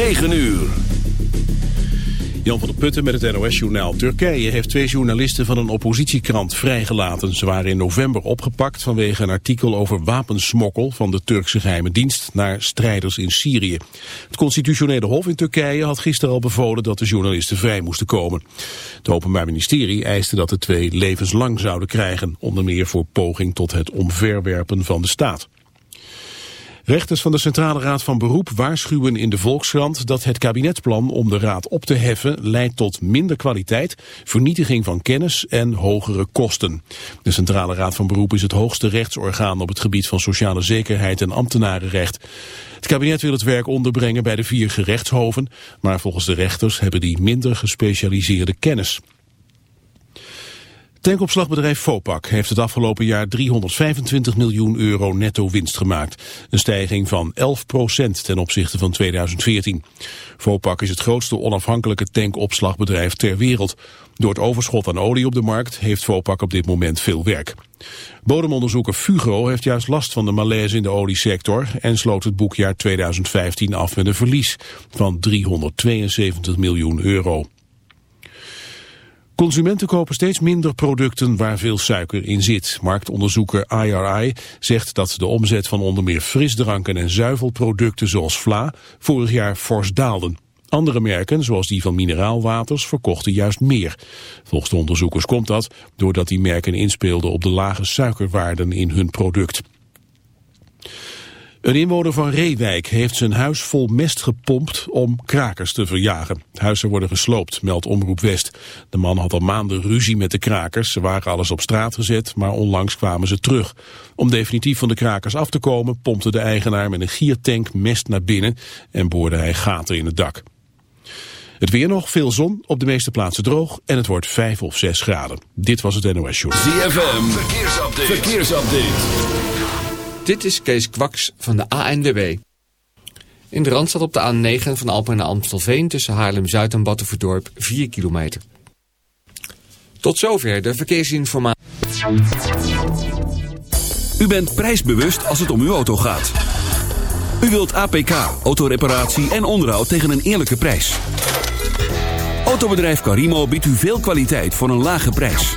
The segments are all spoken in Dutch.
9 uur. Jan van der Putten met het NOS-journaal. Turkije heeft twee journalisten van een oppositiekrant vrijgelaten. Ze waren in november opgepakt vanwege een artikel over wapensmokkel van de Turkse geheime dienst naar strijders in Syrië. Het constitutionele hof in Turkije had gisteren al bevolen dat de journalisten vrij moesten komen. Het Openbaar Ministerie eiste dat de twee levenslang zouden krijgen, onder meer voor poging tot het omverwerpen van de staat. Rechters van de Centrale Raad van Beroep waarschuwen in de Volkskrant dat het kabinetsplan om de raad op te heffen leidt tot minder kwaliteit, vernietiging van kennis en hogere kosten. De Centrale Raad van Beroep is het hoogste rechtsorgaan op het gebied van sociale zekerheid en ambtenarenrecht. Het kabinet wil het werk onderbrengen bij de vier gerechtshoven, maar volgens de rechters hebben die minder gespecialiseerde kennis. Tankopslagbedrijf Vopak heeft het afgelopen jaar 325 miljoen euro netto winst gemaakt. Een stijging van 11 procent ten opzichte van 2014. Vopak is het grootste onafhankelijke tankopslagbedrijf ter wereld. Door het overschot aan olie op de markt heeft Vopak op dit moment veel werk. Bodemonderzoeker Fugro heeft juist last van de malaise in de oliesector... en sloot het boekjaar 2015 af met een verlies van 372 miljoen euro. Consumenten kopen steeds minder producten waar veel suiker in zit. Marktonderzoeker IRI zegt dat de omzet van onder meer frisdranken en zuivelproducten zoals vla vorig jaar fors daalden. Andere merken, zoals die van mineraalwaters, verkochten juist meer. Volgens de onderzoekers komt dat doordat die merken inspeelden op de lage suikerwaarden in hun product. Een inwoner van Reewijk heeft zijn huis vol mest gepompt om krakers te verjagen. Huizen worden gesloopt, meldt Omroep West. De man had al maanden ruzie met de krakers. Ze waren alles op straat gezet, maar onlangs kwamen ze terug. Om definitief van de krakers af te komen, pompte de eigenaar met een giertank mest naar binnen en boorde hij gaten in het dak. Het weer nog, veel zon, op de meeste plaatsen droog en het wordt 5 of 6 graden. Dit was het NOS Show. ZFM, verkeersupdate. verkeersupdate. Dit is Kees Kwaks van de ANWB. In de Randstad op de A9 van Alpen naar Amstelveen tussen Haarlem-Zuid en Battenverdorp 4 kilometer. Tot zover de verkeersinformatie. U bent prijsbewust als het om uw auto gaat. U wilt APK, autoreparatie en onderhoud tegen een eerlijke prijs. Autobedrijf Carimo biedt u veel kwaliteit voor een lage prijs.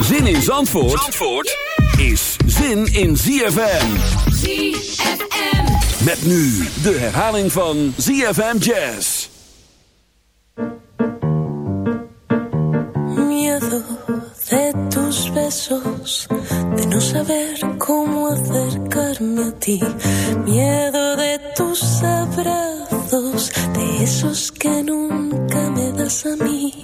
Zin in Zandvoort, Zandvoort is zin in ZFM. ZFM. Met nu de herhaling van ZFM Jazz. Miedo de tus besos, de no saber cómo acercarme a ti. Miedo de tus abrazos, de esos que nunca me das a mí.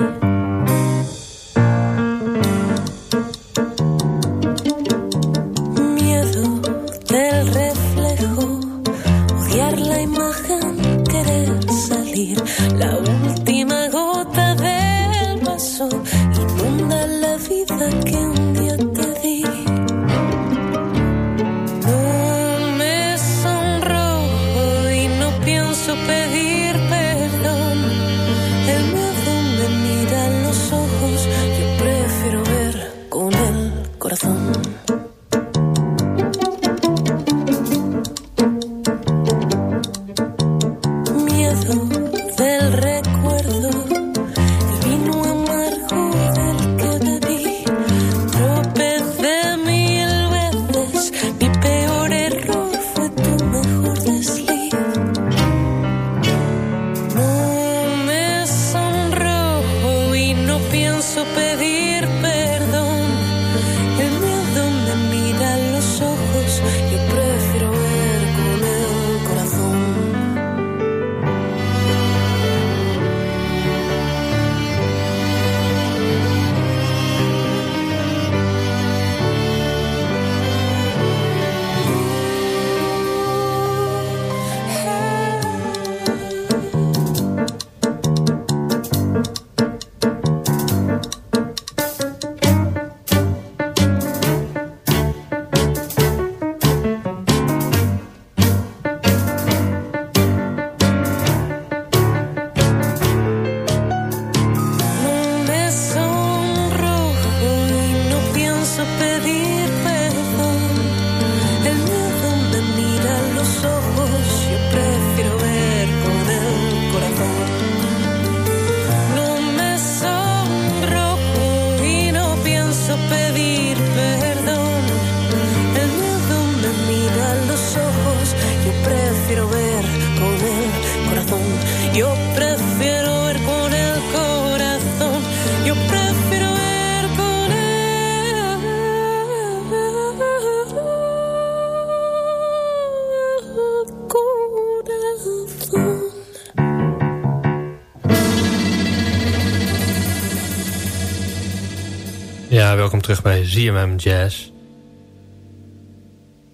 ZMM Jazz.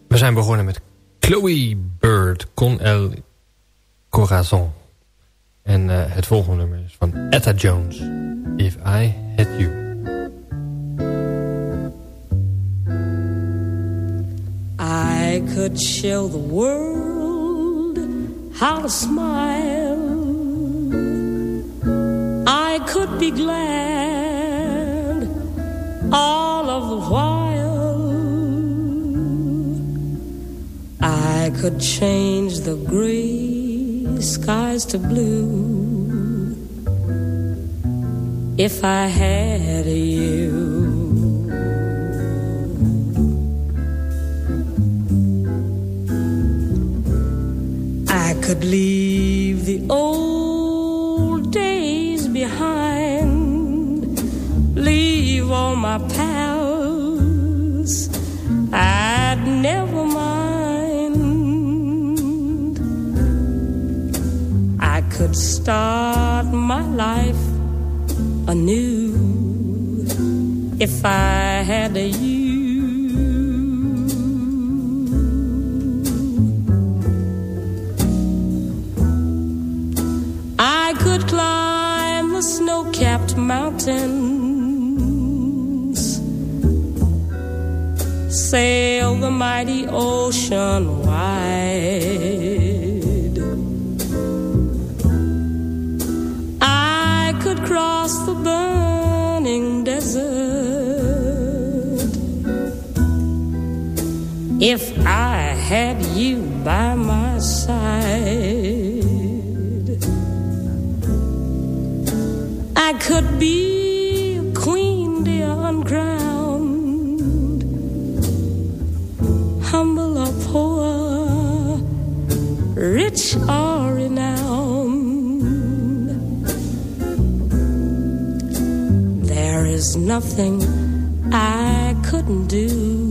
We zijn begonnen met Chloe Bird, Con El Corazon. En uh, het volgende nummer is van Etta Jones, If I Had You. I could show the world how to smile. I could be glad all of the while. I could change the gray skies to blue if I had you. I could leave the old could start my life anew if I had a you. I could climb the snow-capped mountains, sail the mighty ocean wide. I had you by my side. I could be a queen, dear, uncrowned, humble or poor, rich or renowned. There is nothing I couldn't do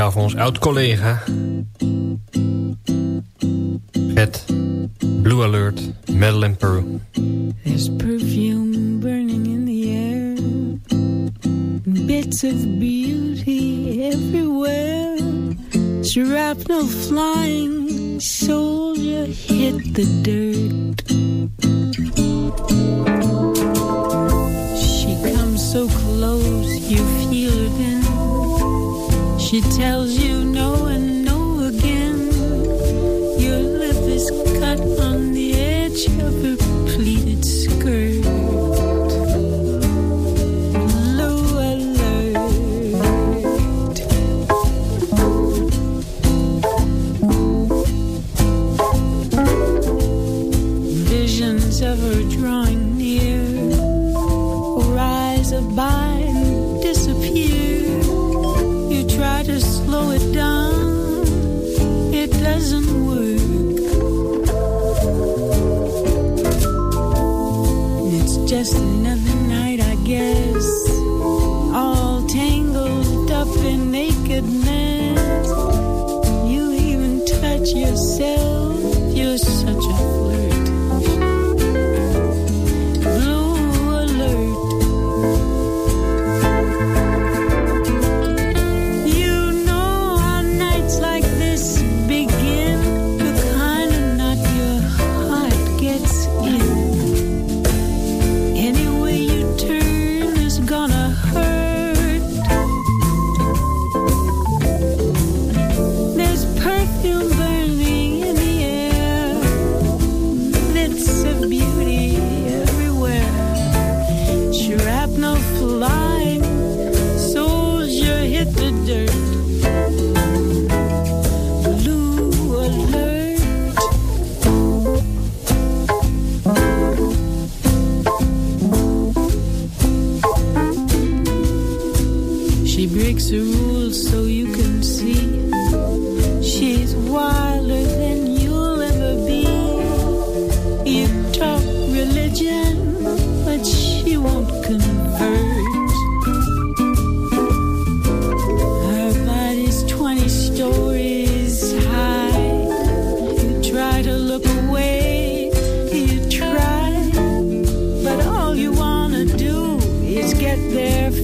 speciaal voor ons oud-collega.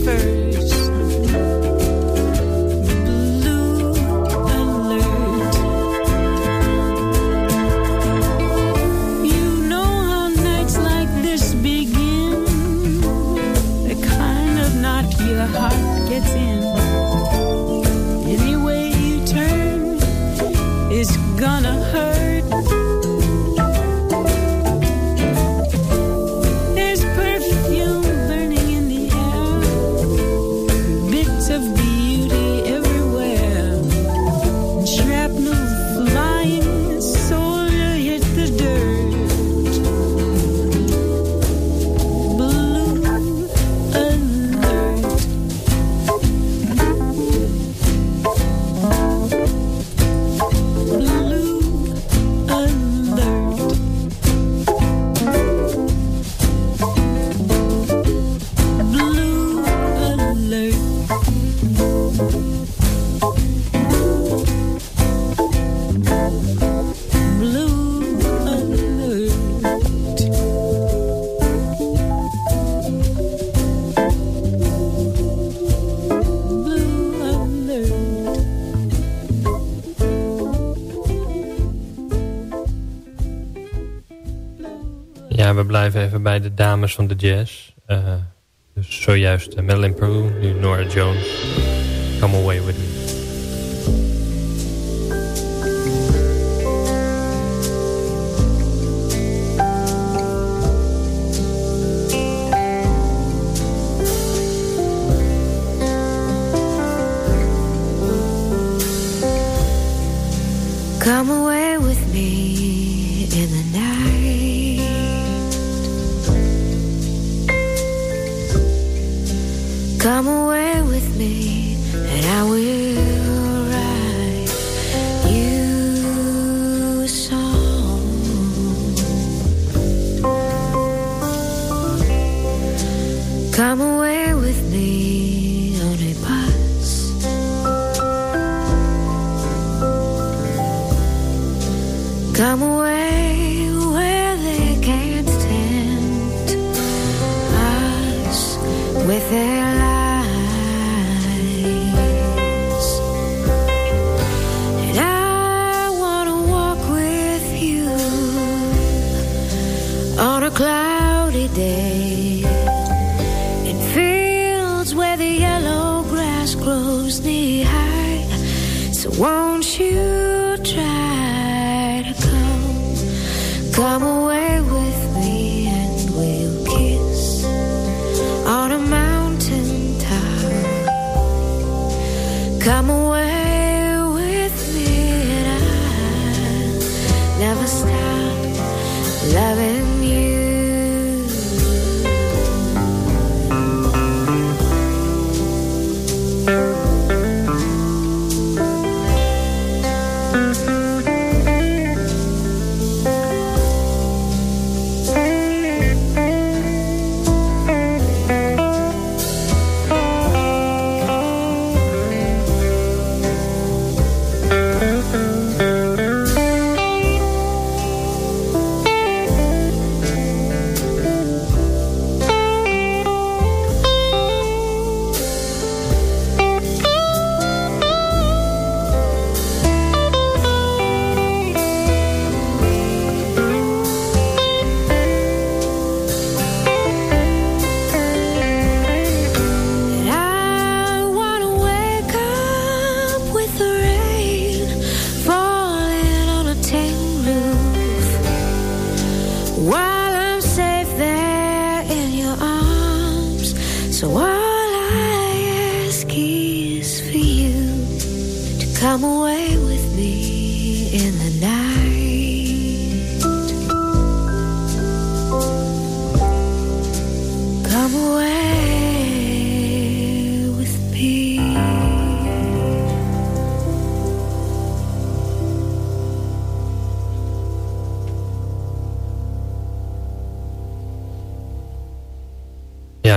first. blijven even bij de dames van de jazz. Eh, dus zojuist eh, Madeline Peru, nu Nora Jones. Come away with me.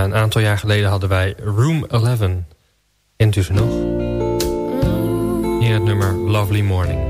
een aantal jaar geleden hadden wij Room 11. Intussen nog? in het nummer Lovely Morning.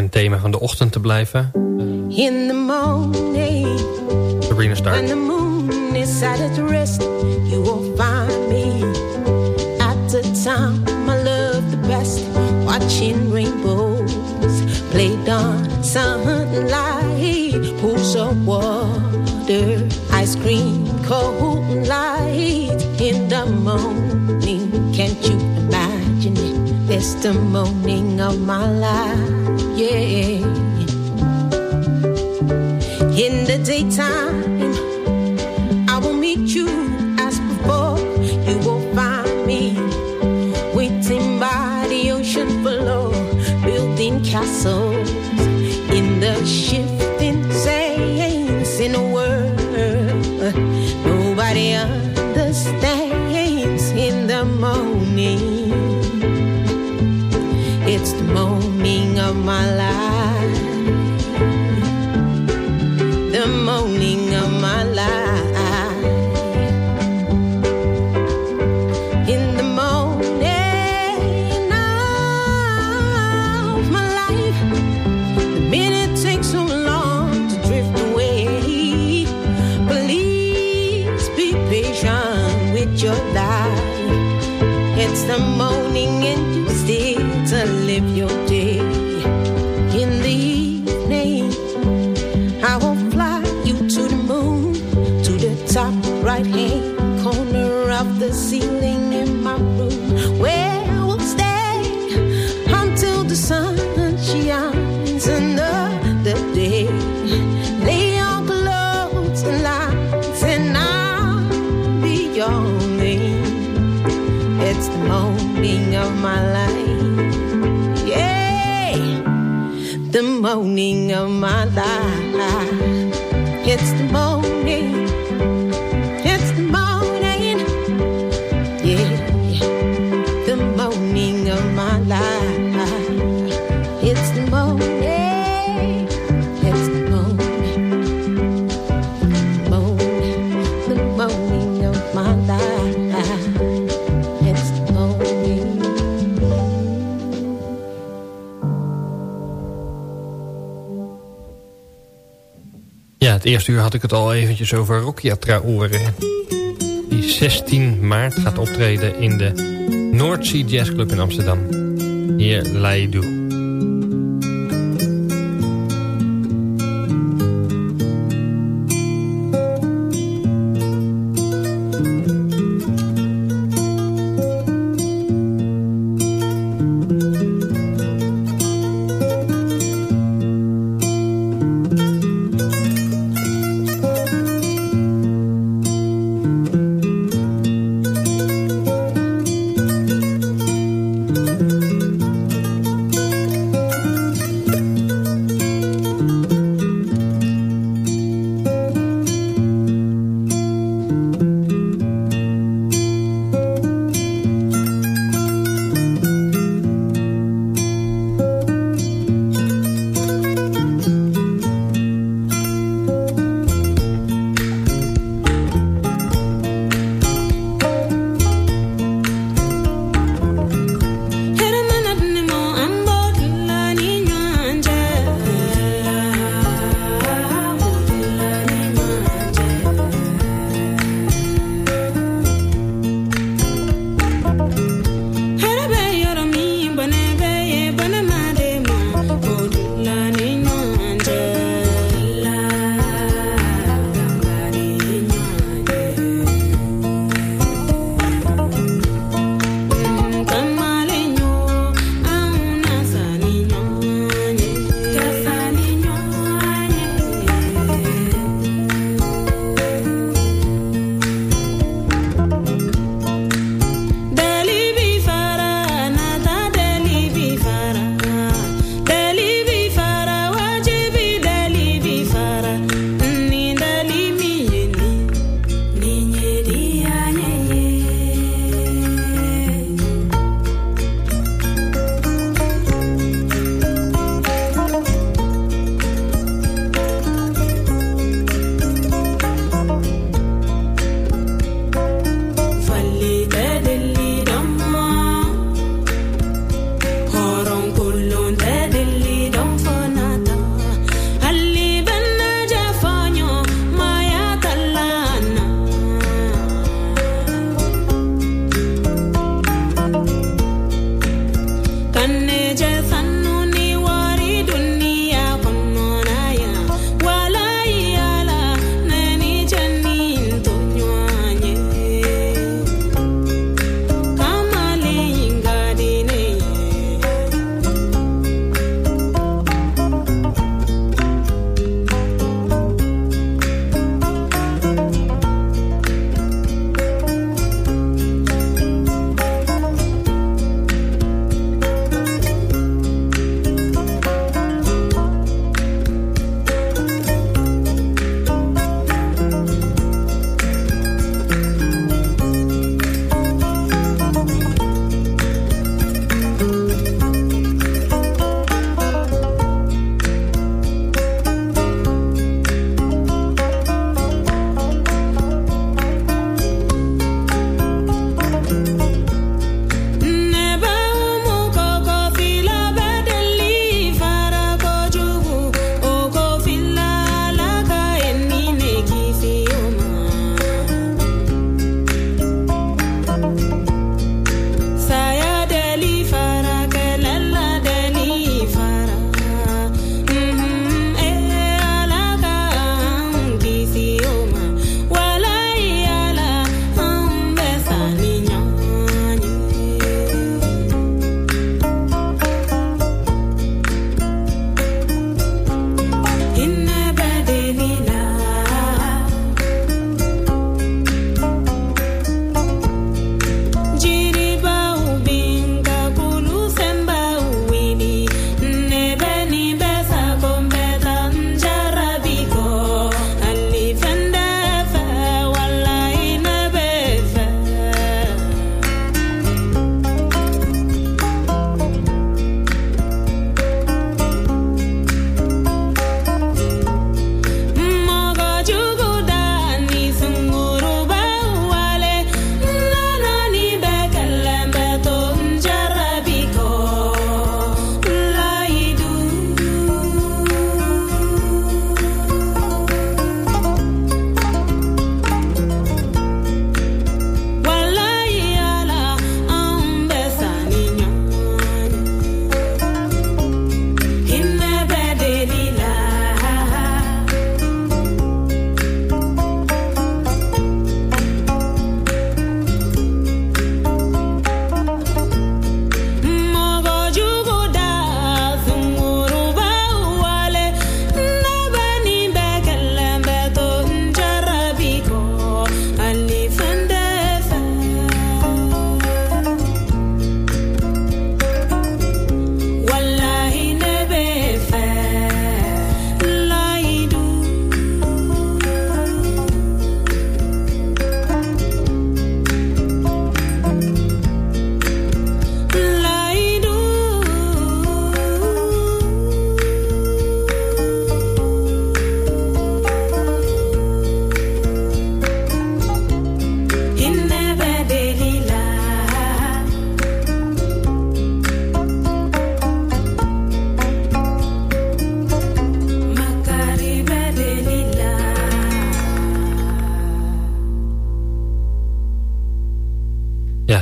in thema van de ochtend te blijven. In the morning, Sabrina Stark. The moon is at its rest, you will find me at the time I love the best. Watching rainbows play on sunlight, pools of water, ice cream, cold light in the morning. Can't you imagine it? It's the morning of my life. yeah. In the daytime, I will meet you as before. You will find me waiting by the ocean below, building castles in the shift. mão nenhuma. het eerste uur had ik het al eventjes over Rokia Traore. Die 16 maart gaat optreden in de Noordzee Jazz Club in Amsterdam. Hier Leidu.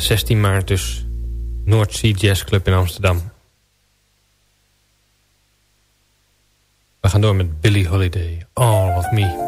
16 maart dus Noordzee Jazz Club in Amsterdam. We gaan door met Billie Holiday. All of me.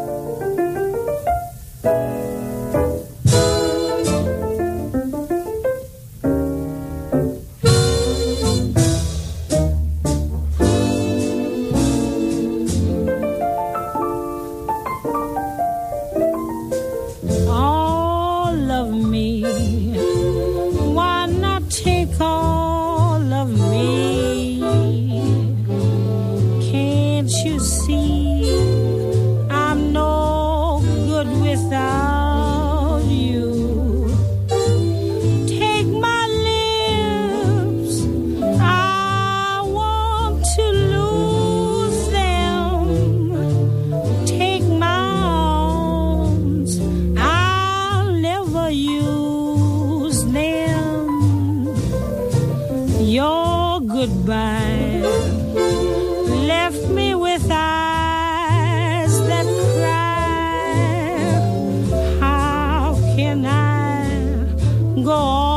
can I go on?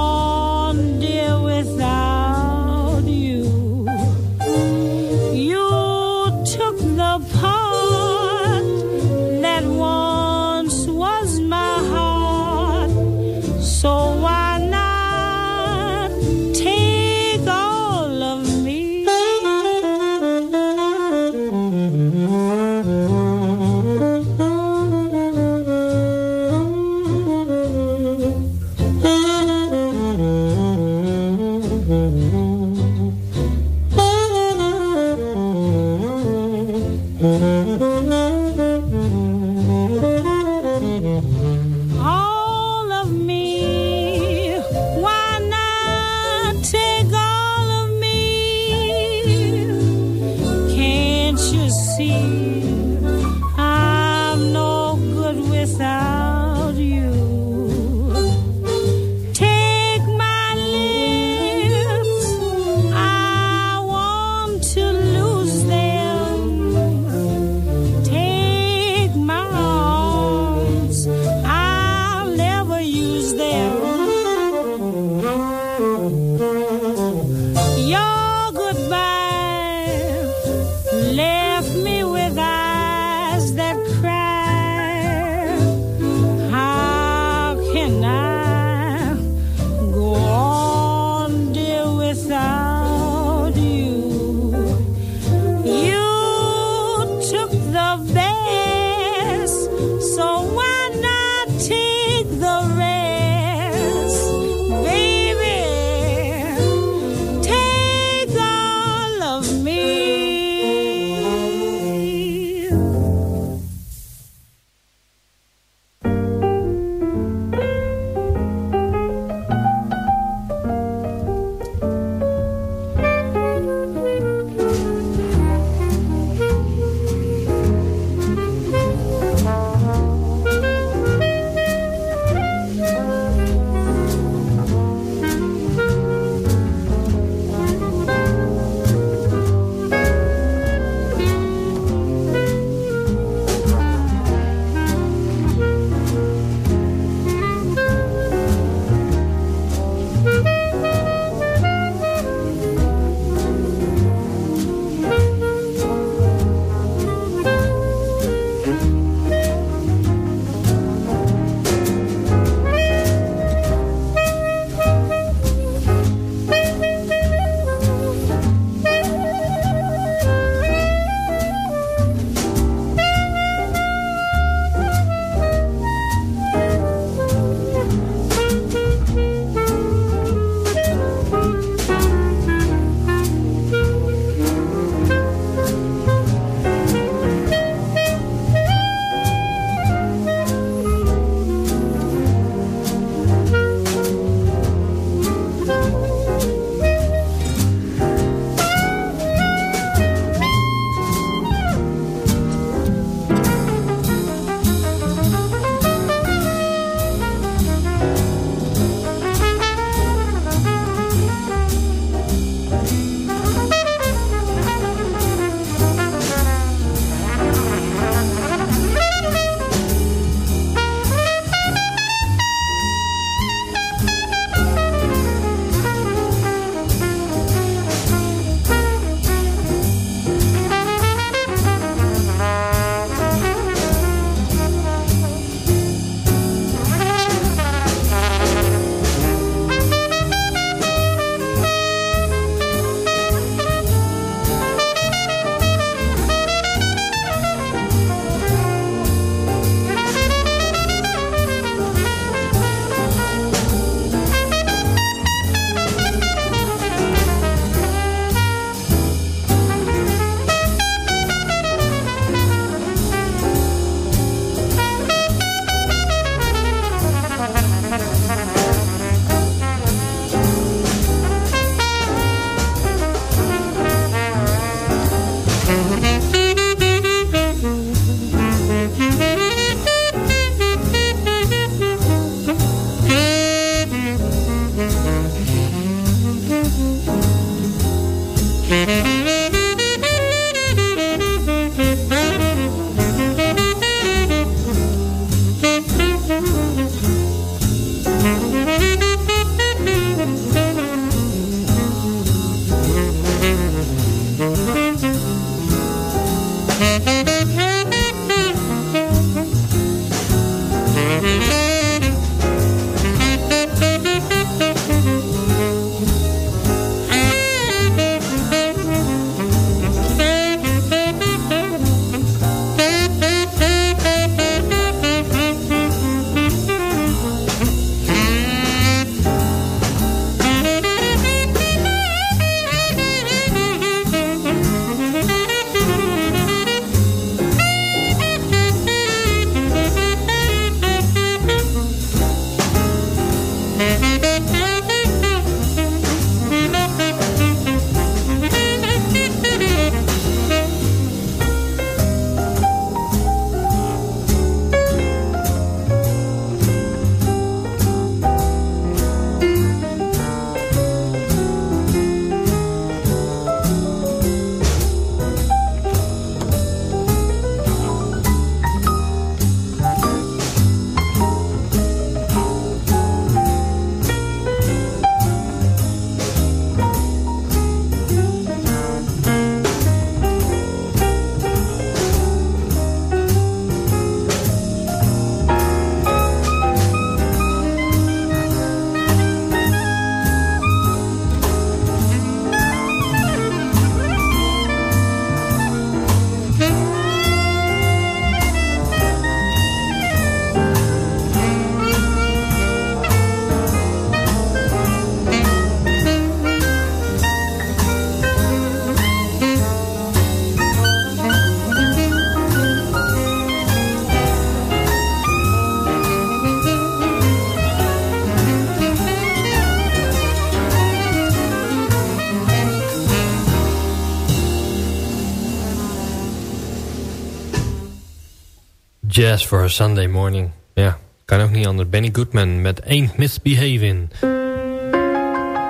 Jazz for a Sunday morning. Ja, kan ook niet anders. Benny Goodman met Ain't Misbehaving.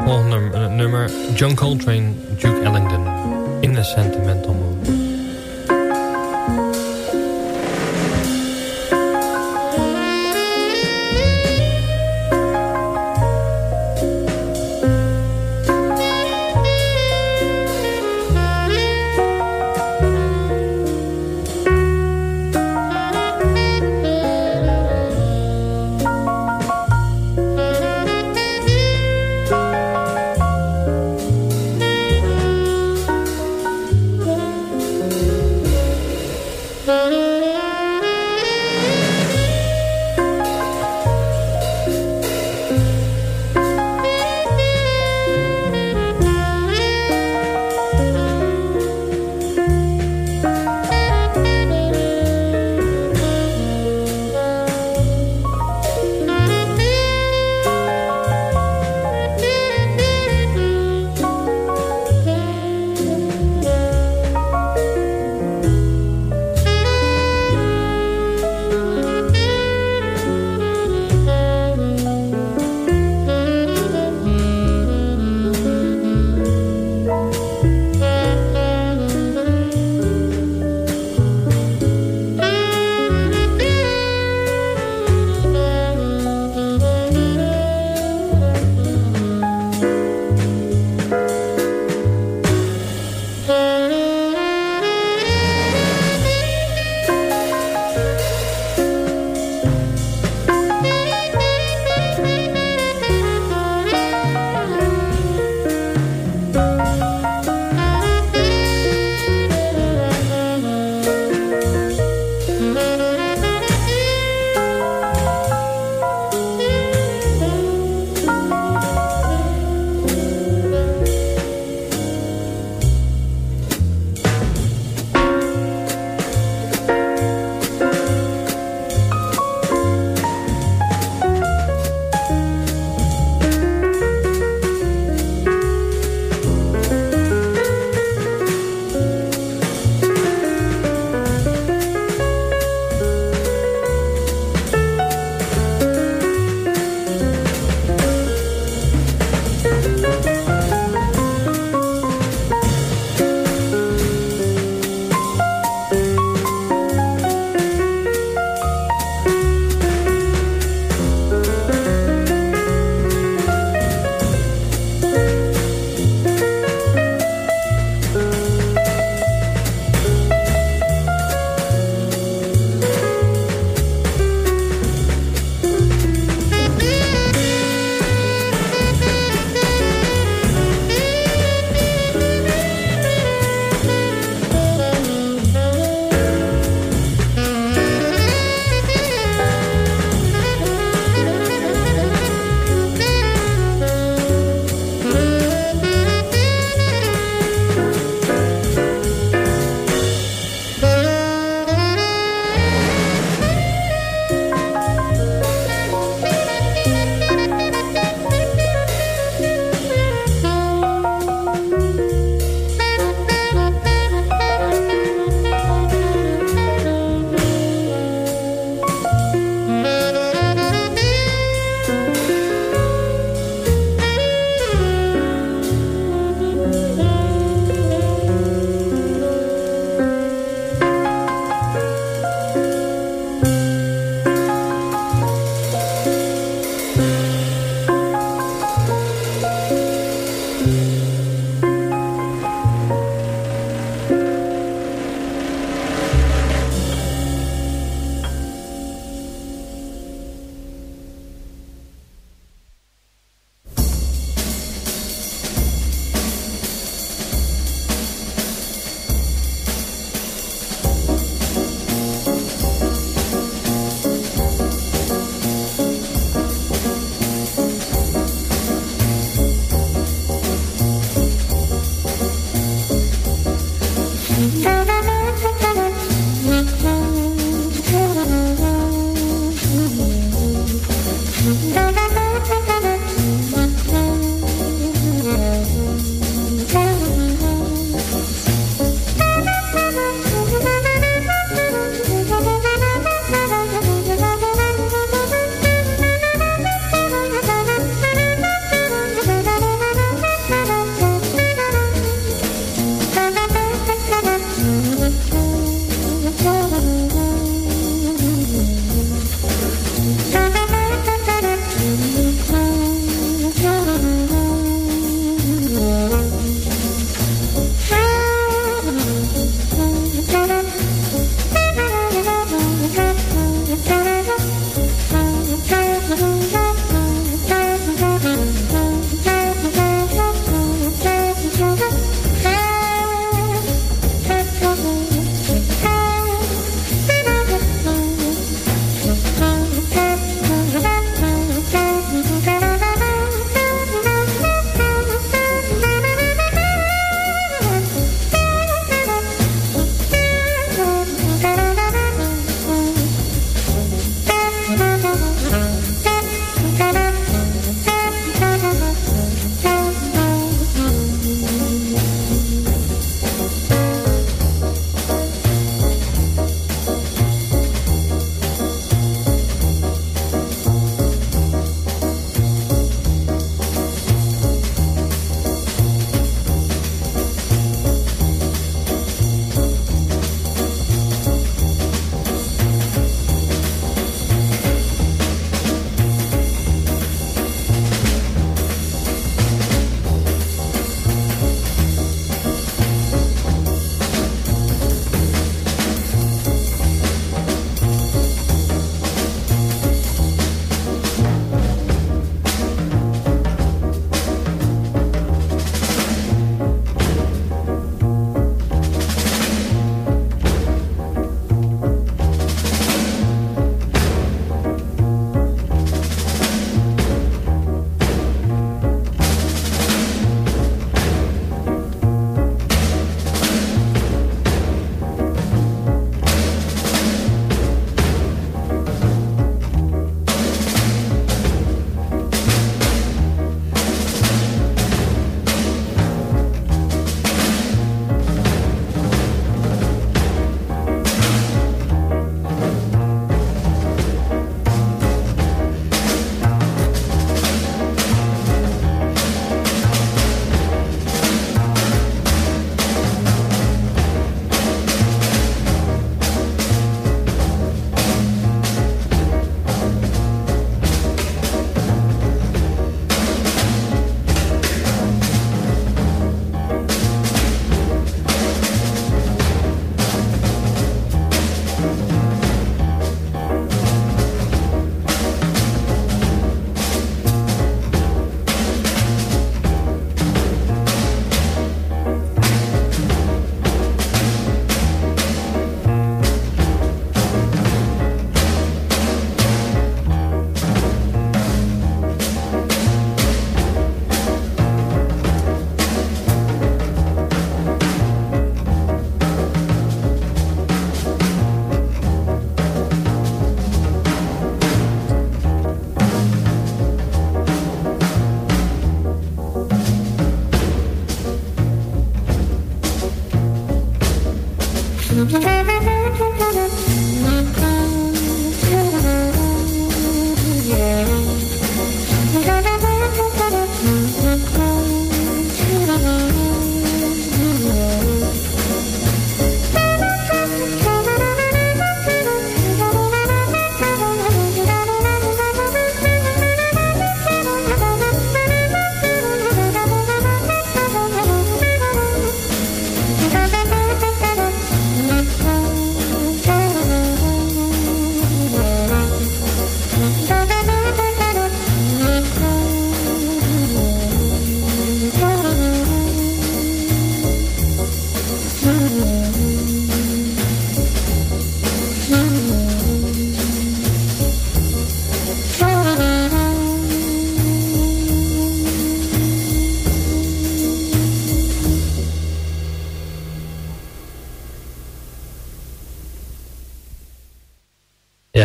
Volgende nummer, nummer John Coltrane, Duke Ellington. In a Sentimental Mood.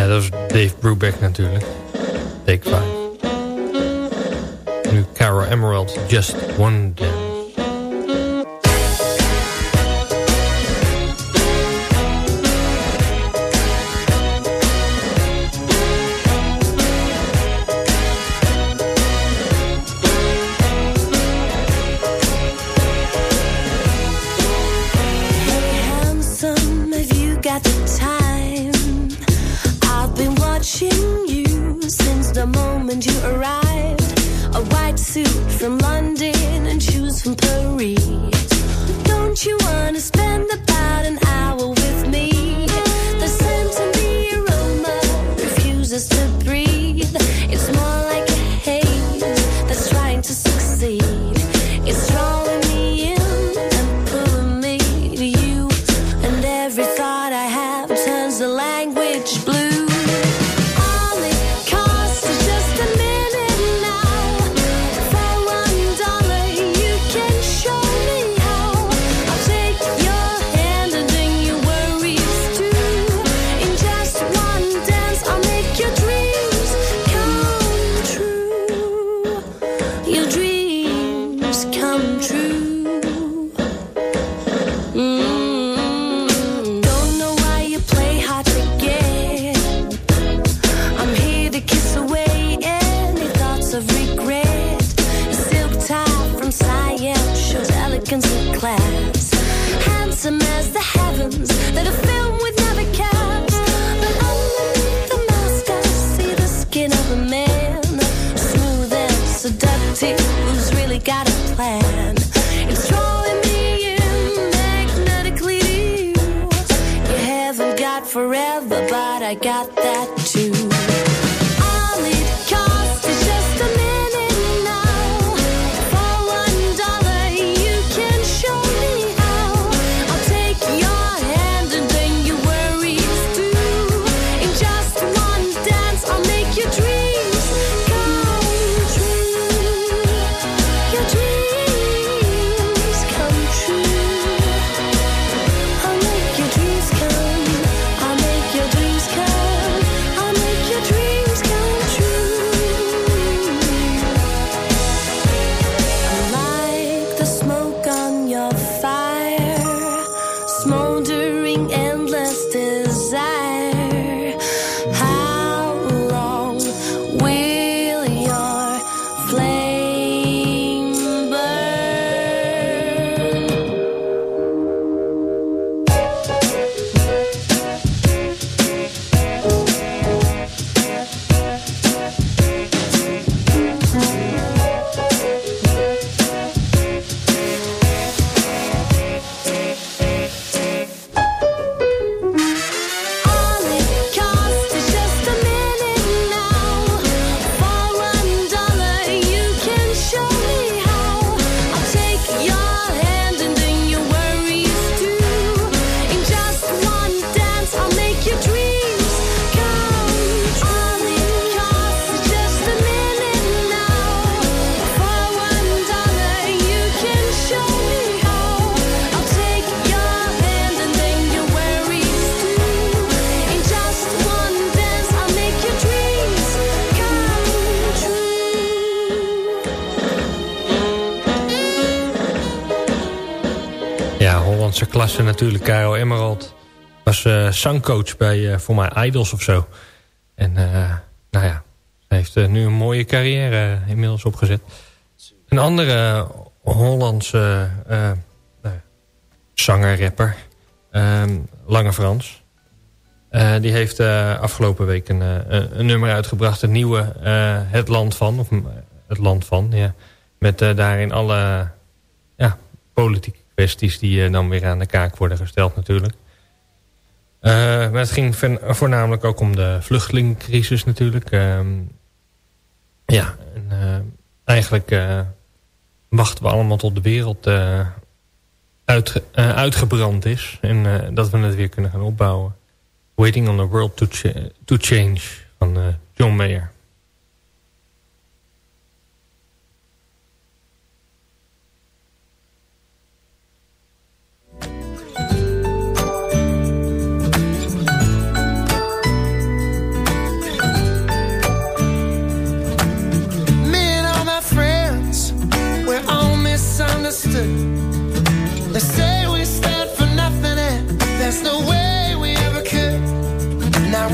Ja, dat was Dave Brubeck natuurlijk. Take 5. Nu Carol Emerald, Just One Dance. who's really got a plan. It's drawing me in magnetically. You haven't got forever, but I got that. Nederlandse klasse natuurlijk. Karel Emerald was eh, zangcoach bij uh, voor mij Idols of zo. En eh, nou ja, heeft nu een mooie carrière inmiddels opgezet. Een andere Hollandse zanger, rapper, ehm, Lange Frans... Die heeft afgelopen week een, een, nummer uitgebracht. een nieuwe Het Land Van. Of Het Land Van, ja. Met daarin alle ja, politiek kwesties die dan weer aan de kaak worden gesteld natuurlijk. maar het ging voornamelijk ook om de vluchtelingencrisis natuurlijk. Ehm, ja, en, eigenlijk wachten we allemaal tot de wereld uit, uitgebrand is. En dat we het weer kunnen gaan opbouwen. Waiting on the World to, to Change van John Mayer.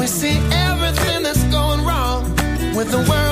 We see everything that's going wrong with the world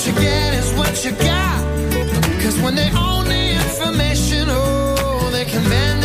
What you get is what you got. Cause when they own the information Oh, they can bend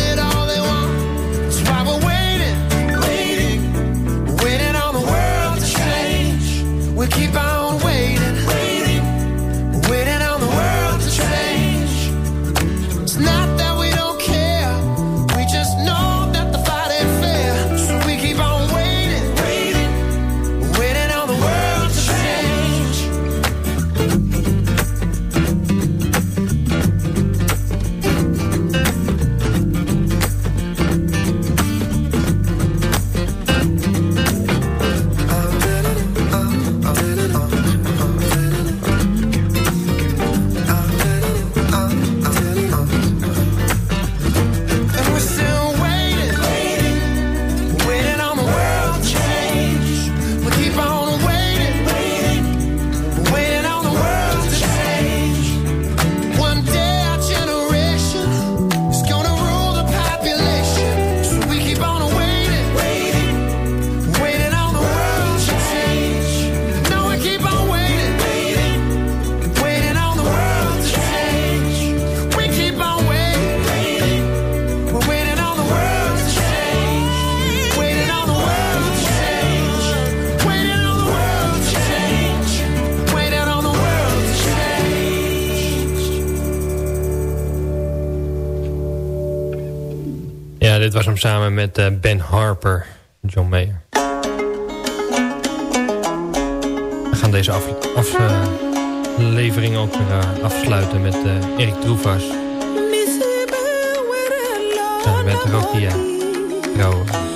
was hem samen met uh, Ben Harper, John Mayer. We gaan deze aflevering af, ook weer uh, afsluiten met Erik Troevas. Samen met Rokia Trouwen.